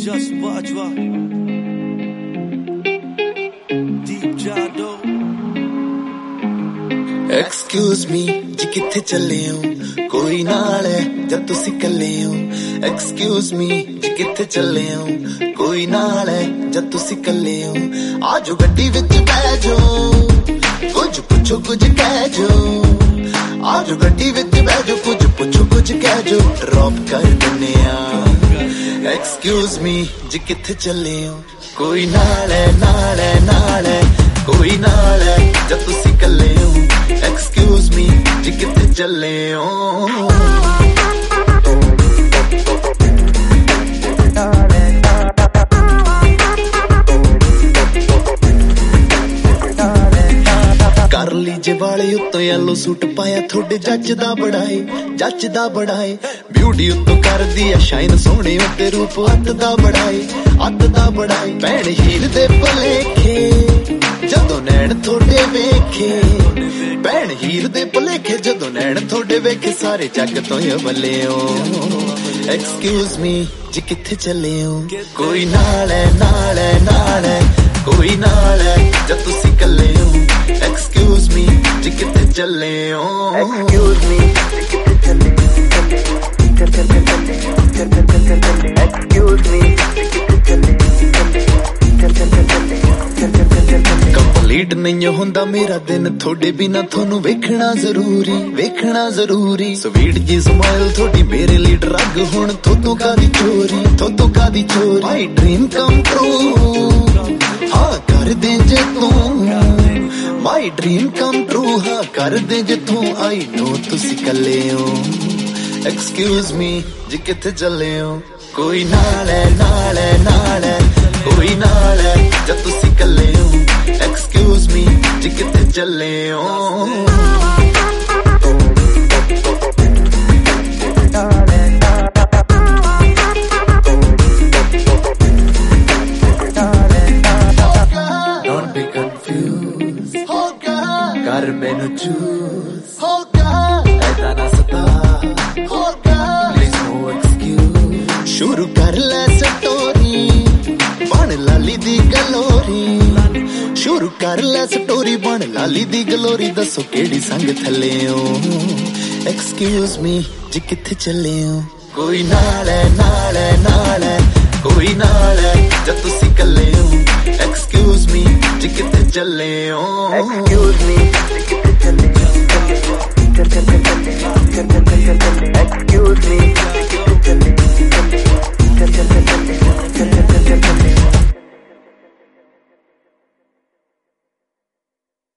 Just Bajwa. Deep Jado. Excuse me ਜੀ ਕਿੱਥੇ ਚੱਲੇ ਹੋ ਕੋਈ ਨਾਲ ਹੈ ਜਦ ਤੁਸੀਂ ਇਕੱਲੇ ਹੋ ਐਕਸਕਿਊਜ਼ ਮੀ ਜੀ ਕਿੱਥੇ ਚੱਲੇ ਹੋ ਕੋਈ ਨਾਲ ਹੈ ਜਦ ਤੁਸੀਂ ਇਕੱਲੇ ਹੋ ਆਜੋ ਗੱਡੀ ਵਿੱਚ ਬਹਿ ਜਾਓ ਕੁਝ ਪੁੱਛੋ ਕੁਝ ਕਹਿ ਜਾਓ ਆਜੋ ਗੱਡੀ ਵਿੱਚ ਬਹਿ ਜਾਓ ਕੁਝ ਪੁੱਛੋ ਕੁਝ ਕਹਿ ਜਾਓ ਡ੍ਰੌਪ ਕਰ ਦਿੰਨੇ ਆ ਐਕਸਕਿਊਜ਼ ਮੀ ਜੀ ਕਿੱਥੇ ਚੱਲੇ ਹੋ ਕੋਈ ਨਾਲ ਹੈ ਨਾਲ ਹੈ ਨਾਲ ਹੈ ਕੋਈ ਨਾਲ ਹੈ ਜਦ ਤੁਸੀਂ ਇਕੱਲੇ ਹੋ ਐਕਸਕਿਊਜ਼ ਮੀ ਜੀ ਕਿੱਥੇ ਚੱਲੇ ਹੋ ਕਰ ਲਈ ਵਾਲੇ ਉੱਤੋਂ ਯੈਲੋ ਸੂਟ ਪਾਇਆ, ਤੁਹਾਡੇ ਜੱਜ ਦਾ ਬੜਾਏ ਜੱਜ ਬੜਾਏ ਬਿਊਟੀ ਉੱਤੋਂ ਕਰਦੀ ਐ ਸ਼ਾਈਨ ਸੋਹਣੇ ਉੱਤੇ ਰੂਪ ਅੱਤ ਦਾ ਬੜਾਏ ਅੱਤ ਦਾ ਬੜਾਏ ਭੈਣ ਹੀਰ ਦੇ ਭਲੇਖੇ, ਜਦੋਂ ਨੈਣ ਤੁਹਾਡੇ ਵੇਖੇ। ਭੈਣ ਹੀਰ ਦੇ ਭਲੇਖੇ, ਜਦੋਂ ਨੈਣ ਤੁਹਾਡੇ ਵੇਖੇ, ਸਾਰੇ ਜੱਗ ਤੋਂ ਹੀ ਬੱਲੇ ਐਕਸਕਿਊਜ਼ ਮੀ ਜੀ ਕਿੱਥੇ ਚੱਲੇ ਹੋ? ਕੋਈ ਨਾਲ ਹੈ ਨਾਲ ਹੈ ਨਾਲ ਹੈ, ਕੋਈ ਨਾਲ ਹੈ, ਜਦ ਤੁਸੀਂ ਕੱਲੇ ਚੱਲੇ ਓ। ਐਕਸਕਿਊਜ਼ ਮੀ ਕੰਪਲੀਟ ਨਹੀਂ ਹੁੰਦਾ ਮੇਰਾ ਦਿਨ ਤੁਹਾਡੇ ਬਿਨਾ ਤੁਹਾਨੂੰ ਵੇਖਣਾ ਜ਼ਰੂਰੀ ਵੇਖਣਾ ਜ਼ਰੂਰੀ। ਸਵੀਟ ਜੀ ਸਮਾਈਲ ਤੁਹਾਡੀ ਮੇਰੇ ਲਈ ਡਰਗ ਹੁਣ ਤੋਂ ਕਾਦੀ ਚੋਰੀ ਤੋਂ ਕਾਦੀ ਚੋਰੀ। ਮਾਈ ਡ੍ਰੀਮ ਕਮ ਟਰੂ ਹਾਂ ਕਰ ਦੇ ਜੇ ਤੂੰ। My dream come ਟਰੂ ਹਾਂ ਕਰ ਦੇ ਜੇ ਤੂੰ ਆਈ ਨੋ ਤੁਸੀਂ ਕੱਲੇ ਹੋ ਐਕਸਕਿਊਜ਼ ਮੀ ਜੀ ਕਿੱਥੇ ਚੱਲੇ ਹੋ ਕੋਈ ਨਾਲ ਹੈ ਨਾਲ ਹੈ ਨਾਲ ਹੈ ਕੋਈ ਨਾਲ ਹੈ ਜਦ ਤੁਸੀਂ ਕੱਲੇ ਹੋ ਐਕਸਕਿਊਜ਼ ਮੀ ਜੀ ਕਿੱਥੇ ਚੱਲੇ ਹੋ Don't be confused ना सता। शुरू कर ले स्टोरी बन लाली दी गलोरी। शुरू कर ले स्टोरी बन लाली दी गलोरी। दसो केड़ी संग थले एक्सक्यूज मी जी किथे चले कोई नाल है नाल है नाल है। कोई नाल है जब तुसी कल्ले ਮੀ ਜੀ ਕਿੱਥੇ ਚੱਲੇ ਹੋ Excuse me, ਕਿੱਥੇ ਚੱਲੇ ਚੱਲ ਚੱਲ ਚੱਲ ਚੱਲੇ